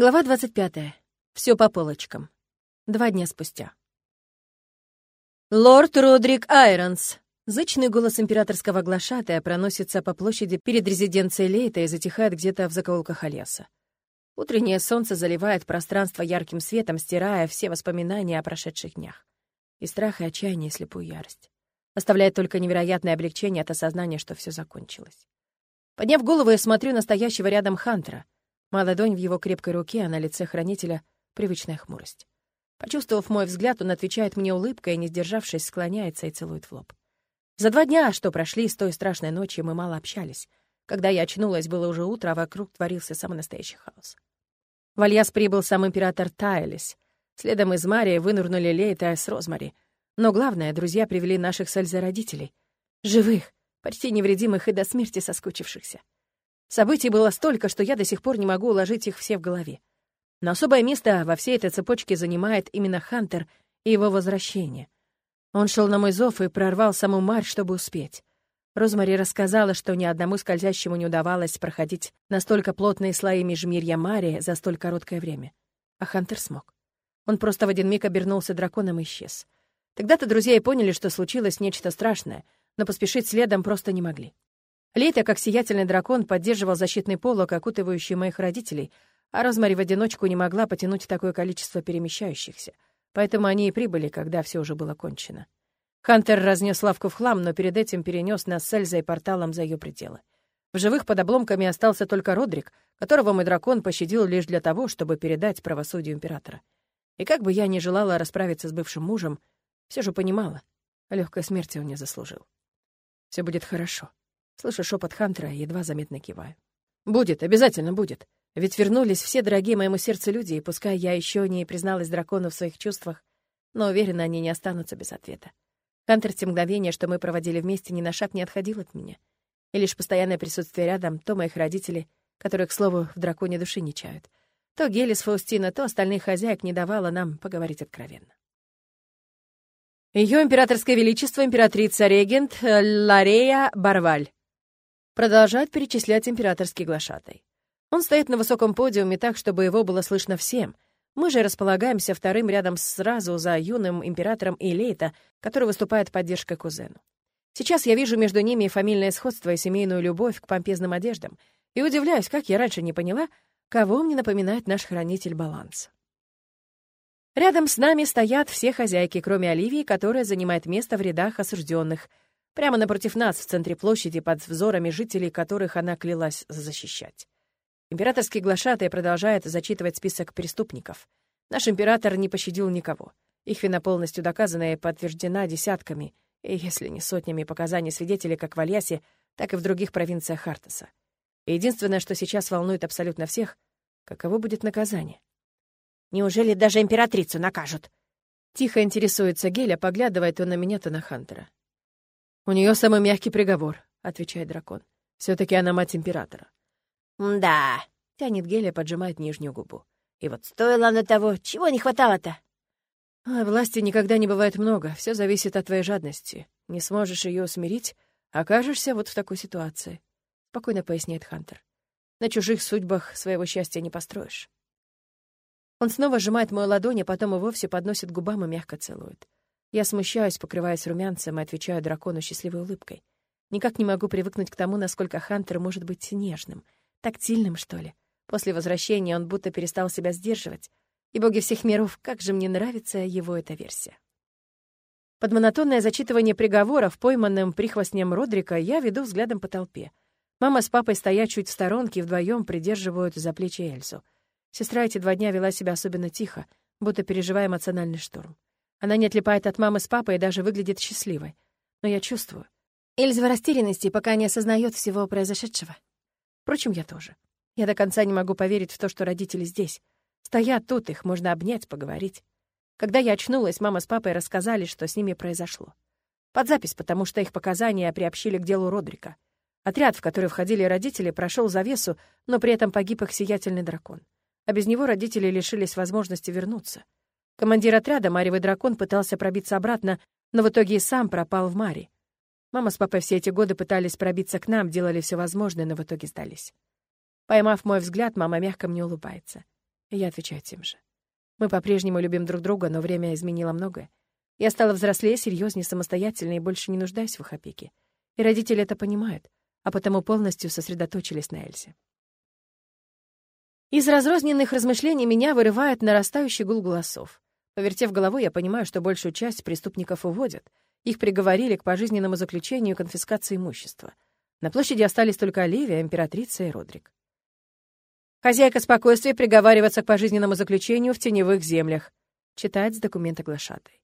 Глава 25. Все по полочкам. Два дня спустя. «Лорд Родрик Айронс!» Зычный голос императорского глашатая проносится по площади перед резиденцией Лейта и затихает где-то в закоулках Альяса. Утреннее солнце заливает пространство ярким светом, стирая все воспоминания о прошедших днях. И страх, и отчаяние, и слепую ярость. Оставляет только невероятное облегчение от осознания, что все закончилось. Подняв голову, я смотрю на стоящего рядом Хантера. Моя в его крепкой руке, а на лице хранителя — привычная хмурость. Почувствовав мой взгляд, он отвечает мне улыбкой и, не сдержавшись, склоняется и целует в лоб. За два дня, что прошли с той страшной ночи, мы мало общались. Когда я очнулась, было уже утро, а вокруг творился самый настоящий хаос. В Альяс прибыл сам император Тайлис. Следом из Марии вынурнули Лейта с Розмари. Но главное, друзья привели наших с Эльзой родителей. Живых, почти невредимых и до смерти соскучившихся. Событий было столько, что я до сих пор не могу уложить их все в голове. Но особое место во всей этой цепочке занимает именно Хантер и его возвращение — он шел на мой зов и прорвал саму Марь, чтобы успеть. Розмари рассказала, что ни одному скользящему не удавалось проходить настолько плотные слои межмирья Марии за столь короткое время. А Хантер смог. Он просто в один миг обернулся драконом и исчез. Тогда-то друзья и поняли, что случилось нечто страшное, но поспешить следом просто не могли. Лейта, как сиятельный дракон, поддерживал защитный полог, окутывающий моих родителей, а Розмари в одиночку не могла потянуть такое количество перемещающихся — Поэтому они и прибыли, когда все уже было кончено. Хантер разнес лавку в хлам, но перед этим перенес нас с Эльзой порталом за ее пределы. В живых под обломками остался только Родрик, которого мой дракон пощадил лишь для того, чтобы передать правосудию императора. И как бы я ни желала расправиться с бывшим мужем, все же понимала, легкой смерти он не заслужил. Все будет хорошо. Слышу шепот Хантера, едва заметно киваю. Будет, обязательно будет. Ведь вернулись все дорогие моему сердцу люди, и пускай я еще не призналась дракону в своих чувствах, но уверена, они не останутся без ответа. Хантер те мгновения, что мы проводили вместе, ни на шаг не отходил от меня. И лишь постоянное присутствие рядом, то моих родителей, которые, к слову, в драконе души не чают, то Гелис Фаустина, то остальных хозяек не давало нам поговорить откровенно. Ее императорское величество императрица-регент Ларея Барваль. Продолжает перечислять императорский глашатай. Он стоит на высоком подиуме так, чтобы его было слышно всем. Мы же располагаемся вторым рядом сразу за юным императором Илейта, который выступает поддержкой кузену. Сейчас я вижу между ними фамильное сходство и семейную любовь к помпезным одеждам, и удивляюсь, как я раньше не поняла, кого мне напоминает наш хранитель баланса. Рядом с нами стоят все хозяйки, кроме Оливии, которая занимает место в рядах осужденных, прямо напротив нас, в центре площади, под взорами жителей, которых она клялась защищать. Императорский глашатай продолжает зачитывать список преступников. Наш император не пощадил никого. Их вина полностью доказана и подтверждена десятками, и если не сотнями показаний свидетелей как в Альясе, так и в других провинциях Хартаса. И единственное, что сейчас волнует абсолютно всех, каково будет наказание. «Неужели даже императрицу накажут?» Тихо интересуется Геля, поглядывая то на меня, то на Хантера. «У нее самый мягкий приговор», — отвечает дракон. все таки она мать императора. «Да», — тянет Геля, поджимает нижнюю губу. «И вот стоило на того, чего не хватало-то?» а, «Власти никогда не бывает много, все зависит от твоей жадности. Не сможешь ее усмирить, окажешься вот в такой ситуации», — спокойно поясняет Хантер. «На чужих судьбах своего счастья не построишь». Он снова сжимает мою ладонь, а потом и вовсе подносит губам и мягко целует. Я смущаюсь, покрываясь румянцем, и отвечаю дракону счастливой улыбкой. Никак не могу привыкнуть к тому, насколько Хантер может быть нежным — Тактильным, что ли? После возвращения он будто перестал себя сдерживать. И боги всех миров, как же мне нравится его эта версия. Под монотонное зачитывание приговоров, пойманным прихвостнем Родрика, я веду взглядом по толпе. Мама с папой стоят чуть в сторонке и вдвоем придерживают за плечи Эльзу. Сестра эти два дня вела себя особенно тихо, будто переживая эмоциональный шторм. Она не отлипает от мамы с папой и даже выглядит счастливой. Но я чувствую. Эльза в растерянности, пока не осознает всего произошедшего. Впрочем, я тоже. Я до конца не могу поверить в то, что родители здесь. Стоят тут, их можно обнять, поговорить. Когда я очнулась, мама с папой рассказали, что с ними произошло. Под запись, потому что их показания приобщили к делу Родрика. Отряд, в который входили родители, прошел завесу, но при этом погиб их сиятельный дракон. А без него родители лишились возможности вернуться. Командир отряда, Маревый дракон, пытался пробиться обратно, но в итоге и сам пропал в Маре. Мама с папой все эти годы пытались пробиться к нам, делали все возможное, но в итоге сдались. Поймав мой взгляд, мама мягко мне улыбается. И я отвечаю тем же. Мы по-прежнему любим друг друга, но время изменило многое. Я стала взрослее, серьезнее, самостоятельной и больше не нуждаюсь в их опеке. И родители это понимают, а потому полностью сосредоточились на Эльзе. Из разрозненных размышлений меня вырывает нарастающий гул голосов. Повертев головой, я понимаю, что большую часть преступников уводят. Их приговорили к пожизненному заключению и конфискации имущества. На площади остались только Оливия, императрица и Родрик. Хозяйка спокойствия приговариваться к пожизненному заключению в теневых землях. Читает с документа глашатой.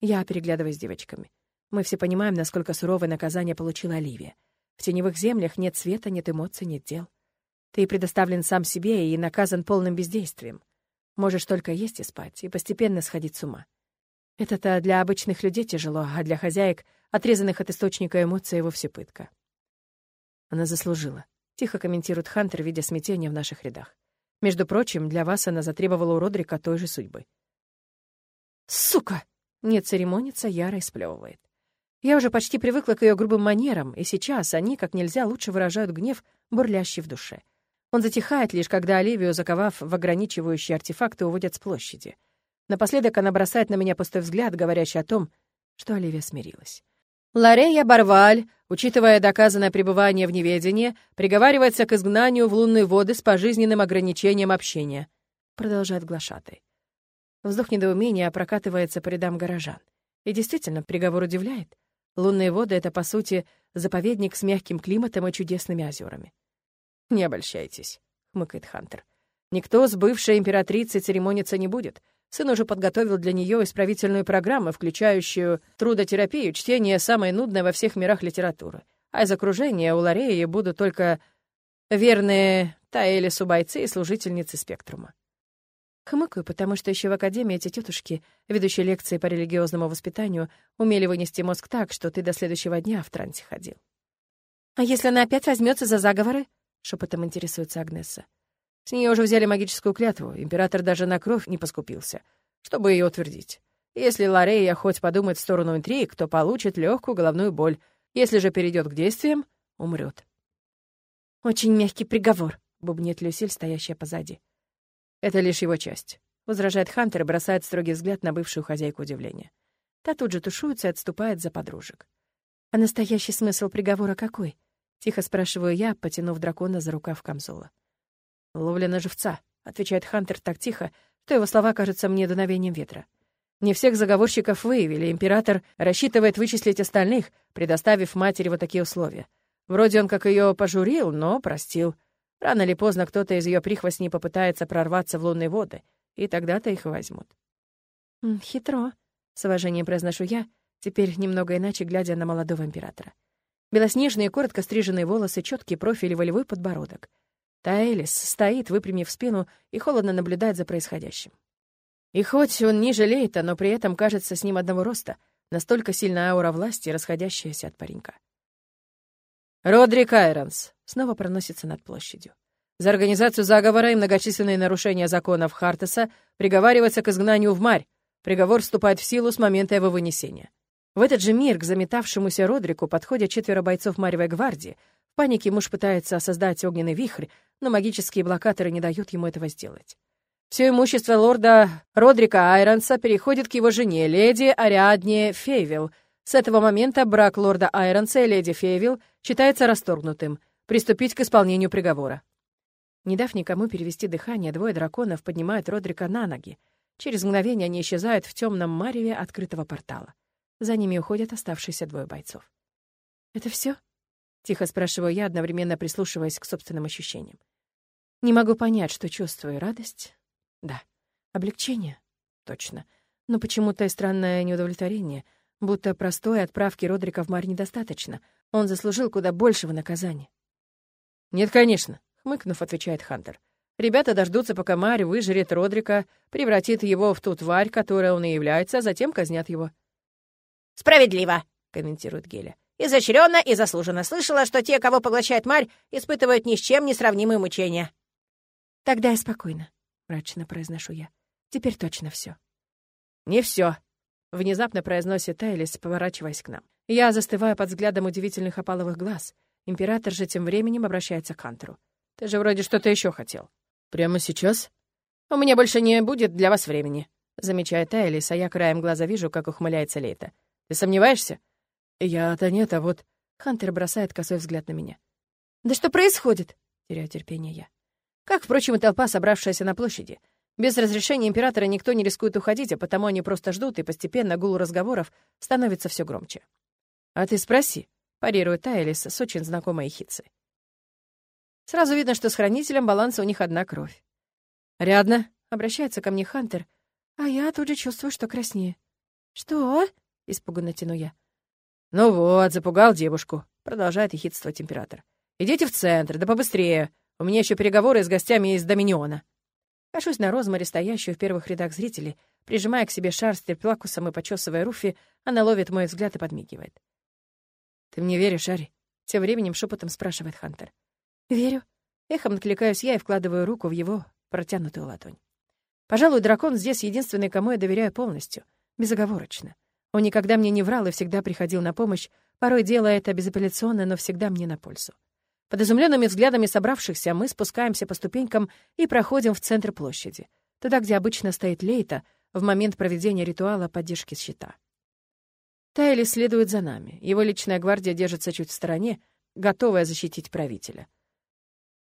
Я переглядываюсь с девочками. Мы все понимаем, насколько суровое наказание получила Оливия. В теневых землях нет света, нет эмоций, нет дел. Ты предоставлен сам себе и наказан полным бездействием. Можешь только есть и спать, и постепенно сходить с ума. Это-то для обычных людей тяжело, а для хозяек, отрезанных от источника эмоций, вовсе пытка. Она заслужила. Тихо комментирует Хантер, видя смятение в наших рядах. Между прочим, для вас она затребовала у Родрика той же судьбы. «Сука!» — не церемонится, яро сплевывает. Я уже почти привыкла к ее грубым манерам, и сейчас они как нельзя лучше выражают гнев, бурлящий в душе. Он затихает лишь, когда Оливию, заковав в ограничивающие артефакты, уводят с площади. Напоследок она бросает на меня пустой взгляд, говорящий о том, что Оливия смирилась. Ларея Барваль, учитывая доказанное пребывание в неведении, приговаривается к изгнанию в лунные воды с пожизненным ограничением общения. Продолжает глашатай. Вздох недоумения прокатывается по рядам горожан. И действительно, приговор удивляет. Лунные воды — это, по сути, заповедник с мягким климатом и чудесными озерами. «Не обольщайтесь», — хмыкает Хантер. «Никто с бывшей императрицей церемониться не будет. Сын уже подготовил для нее исправительную программу, включающую трудотерапию, чтение самой нудной во всех мирах литературы. А из окружения у Лареи будут только верные Таэлису бойцы и служительницы спектрума. Хмыкаю, потому что еще в академии эти тетушки, ведущие лекции по религиозному воспитанию, умели вынести мозг так, что ты до следующего дня в трансе ходил. «А если она опять возьмется за заговоры?» — шепотом интересуется Агнесса. С нее уже взяли магическую клятву, император даже на кровь не поскупился, чтобы ее утвердить. Если Ларея хоть подумает в сторону интриг, то получит легкую головную боль. Если же перейдет к действиям, умрет. «Очень мягкий приговор», — бубнет Люсиль, стоящая позади. «Это лишь его часть», — возражает Хантер и бросает строгий взгляд на бывшую хозяйку удивления. Та тут же тушуется и отступает за подружек. «А настоящий смысл приговора какой?» — тихо спрашиваю я, потянув дракона за рукав камзола. «Ловля на живца», — отвечает Хантер так тихо, что его слова кажутся мне дуновением ветра. Не всех заговорщиков выявили, император рассчитывает вычислить остальных, предоставив матери вот такие условия. Вроде он как ее пожурил, но простил. Рано или поздно кто-то из ее прихвостней попытается прорваться в лунные воды, и тогда-то их возьмут. «Хитро», — с уважением произношу я, теперь немного иначе глядя на молодого императора. Белоснежные, коротко стриженные волосы, четкий профиль и волевой подбородок. Таэлис стоит, выпрямив спину, и холодно наблюдает за происходящим. И хоть он ниже Лейта, но при этом кажется с ним одного роста, настолько сильная аура власти, расходящаяся от паренька. «Родрик Айронс!» — снова проносится над площадью. За организацию заговора и многочисленные нарушения законов Хартеса приговаривается к изгнанию в Марь. Приговор вступает в силу с момента его вынесения. В этот же мир к заметавшемуся Родрику подходят четверо бойцов Марьевой гвардии. В панике муж пытается создать огненный вихрь, но магические блокаторы не дают ему этого сделать. Все имущество лорда Родрика Айронса переходит к его жене, леди Ариадне Фейвилл. С этого момента брак лорда Айронса и леди Фейвилл считается расторгнутым. Приступить к исполнению приговора. Не дав никому перевести дыхание, двое драконов поднимают Родрика на ноги. Через мгновение они исчезают в темном мареве открытого портала. За ними уходят оставшиеся двое бойцов. «Это все? Тихо спрашиваю я, одновременно прислушиваясь к собственным ощущениям. Не могу понять, что чувствую. Радость? Да. Облегчение? Точно. Но почему-то и странное неудовлетворение, будто простой отправки Родрика в Марь недостаточно. Он заслужил куда большего наказания. «Нет, конечно», — хмыкнув, отвечает Хантер. «Ребята дождутся, пока Марь выжрет Родрика, превратит его в ту тварь, которая он и является, а затем казнят его». «Справедливо», — комментирует Геля. Изощренно и заслуженно слышала, что те, кого поглощает Марь, испытывают ни с чем не сравнимые мучения. «Тогда я спокойно», — мрачно произношу я. «Теперь точно все. «Не все, внезапно произносит Тайлис, поворачиваясь к нам. Я застываю под взглядом удивительных опаловых глаз. Император же тем временем обращается к Хантеру. «Ты же вроде что-то еще хотел». «Прямо сейчас?» «У меня больше не будет для вас времени», — замечает Айлис, а я краем глаза вижу, как ухмыляется Лейта. «Ты сомневаешься?» «Я-то нет, а вот...» Хантер бросает косой взгляд на меня. «Да что происходит?» — теряю терпение я. Как, впрочем, и толпа, собравшаяся на площади. Без разрешения императора никто не рискует уходить, а потому они просто ждут, и постепенно гул разговоров становится все громче. «А ты спроси», — парирует Айлис с очень знакомой ехицей. Сразу видно, что с хранителем баланса у них одна кровь. «Рядно», — обращается ко мне Хантер, а я тут же чувствую, что краснее. «Что?» — испуганно тяну я. «Ну вот, запугал девушку», — продолжает ехидствовать император. «Идите в центр, да побыстрее. У меня еще переговоры с гостями из Доминиона». Кашусь на Розмаре, стоящую в первых рядах зрителей, прижимая к себе шар с терплакусом и почесывая Руфи, она ловит мой взгляд и подмигивает. «Ты мне веришь, Ари?» — тем временем шепотом спрашивает Хантер. «Верю». Эхом откликаюсь я и вкладываю руку в его протянутую ладонь. Пожалуй, дракон здесь единственный, кому я доверяю полностью, безоговорочно. Он никогда мне не врал и всегда приходил на помощь, порой делая это безапелляционно, но всегда мне на пользу. Под изумленными взглядами собравшихся мы спускаемся по ступенькам и проходим в центр площади, туда, где обычно стоит Лейта в момент проведения ритуала поддержки щита. Тайли следует за нами. Его личная гвардия держится чуть в стороне, готовая защитить правителя.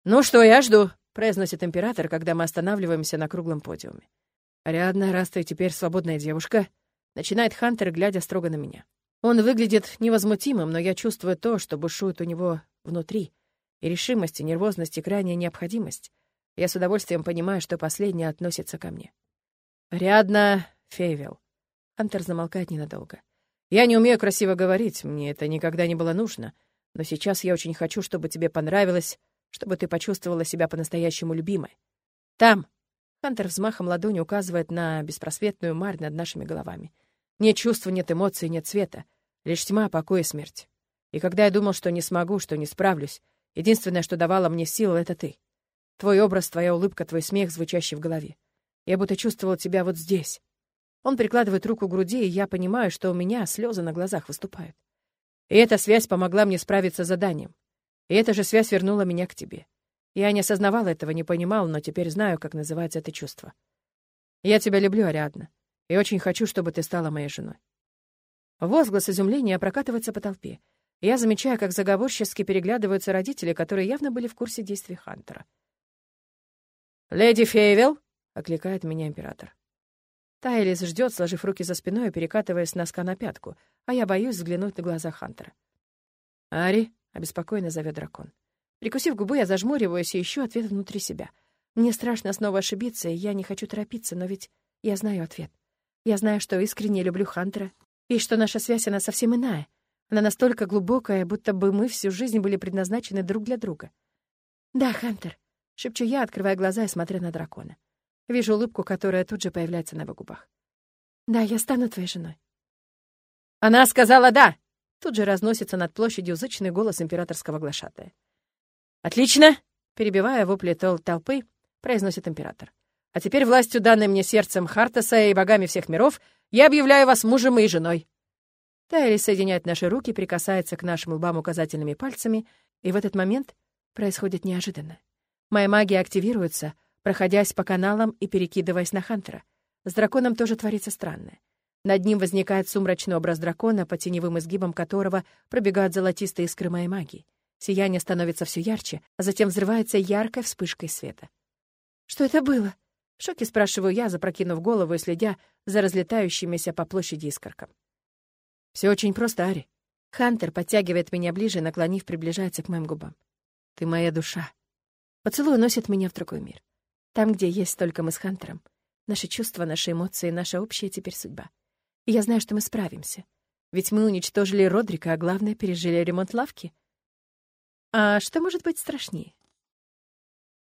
«Ну что, я жду», — произносит император, когда мы останавливаемся на круглом подиуме. «Ариадна, раз ты теперь свободная девушка», — начинает Хантер, глядя строго на меня. Он выглядит невозмутимым, но я чувствую то, что бушует у него внутри, и решимость, и нервозность, и крайняя необходимость. Я с удовольствием понимаю, что последнее относится ко мне. «Ариадна Фейвел». Хантер замолкает ненадолго. «Я не умею красиво говорить, мне это никогда не было нужно, но сейчас я очень хочу, чтобы тебе понравилось, чтобы ты почувствовала себя по-настоящему любимой. Там!» Хантер взмахом ладони указывает на беспросветную марь над нашими головами. Нет чувства, нет эмоций, нет цвета. Лишь тьма, покой и смерть. И когда я думал, что не смогу, что не справлюсь, Единственное, что давало мне силу, — это ты. Твой образ, твоя улыбка, твой смех, звучащий в голове. Я будто чувствовал тебя вот здесь. Он прикладывает руку к груди, и я понимаю, что у меня слезы на глазах выступают. И эта связь помогла мне справиться с заданием. И эта же связь вернула меня к тебе. Я не осознавал этого, не понимал, но теперь знаю, как называется это чувство. Я тебя люблю, Ариадна, и очень хочу, чтобы ты стала моей женой. Возглас изумления прокатывается по толпе. Я замечаю, как заговорчески переглядываются родители, которые явно были в курсе действий Хантера. «Леди Фейвел!» — окликает меня император. Тайлис ждет, сложив руки за спиной и перекатываясь с носка на пятку, а я боюсь взглянуть на глаза Хантера. «Ари!» — обеспокоенно зовет дракон. Прикусив губы, я зажмуриваюсь и ищу ответ внутри себя. Мне страшно снова ошибиться, и я не хочу торопиться, но ведь я знаю ответ. Я знаю, что искренне люблю Хантера, и что наша связь, она совсем иная — она настолько глубокая, будто бы мы всю жизнь были предназначены друг для друга. «Да, Хантер», — шепчу я, открывая глаза и смотря на дракона. Вижу улыбку, которая тут же появляется на его губах. «Да, я стану твоей женой». «Она сказала «да!»» Тут же разносится над площадью зычный голос императорского глашатая. «Отлично!» — перебивая вопли тол толпы, произносит император. «А теперь властью, данной мне сердцем Хартаса и богами всех миров, я объявляю вас мужем и женой. Тайри соединяет наши руки, прикасается к нашим лбам указательными пальцами, и в этот момент происходит неожиданно. Моя магия активируется, проходясь по каналам и перекидываясь на Хантера. С драконом тоже творится странное. Над ним возникает сумрачный образ дракона, по теневым изгибам которого пробегают золотистые искры моей магии. Сияние становится все ярче, а затем взрывается яркой вспышкой света. «Что это было?» — в шоке спрашиваю я, запрокинув голову и следя за разлетающимися по площади искорком. Все очень просто, Ари. Хантер подтягивает меня ближе, наклонив, приближается к моим губам. Ты моя душа. Поцелуй носит меня в другой мир. Там, где есть только мы с Хантером. Наши чувства, наши эмоции, наша общая теперь судьба. И я знаю, что мы справимся. Ведь мы уничтожили Родрика, а главное, пережили ремонт лавки. А что может быть страшнее?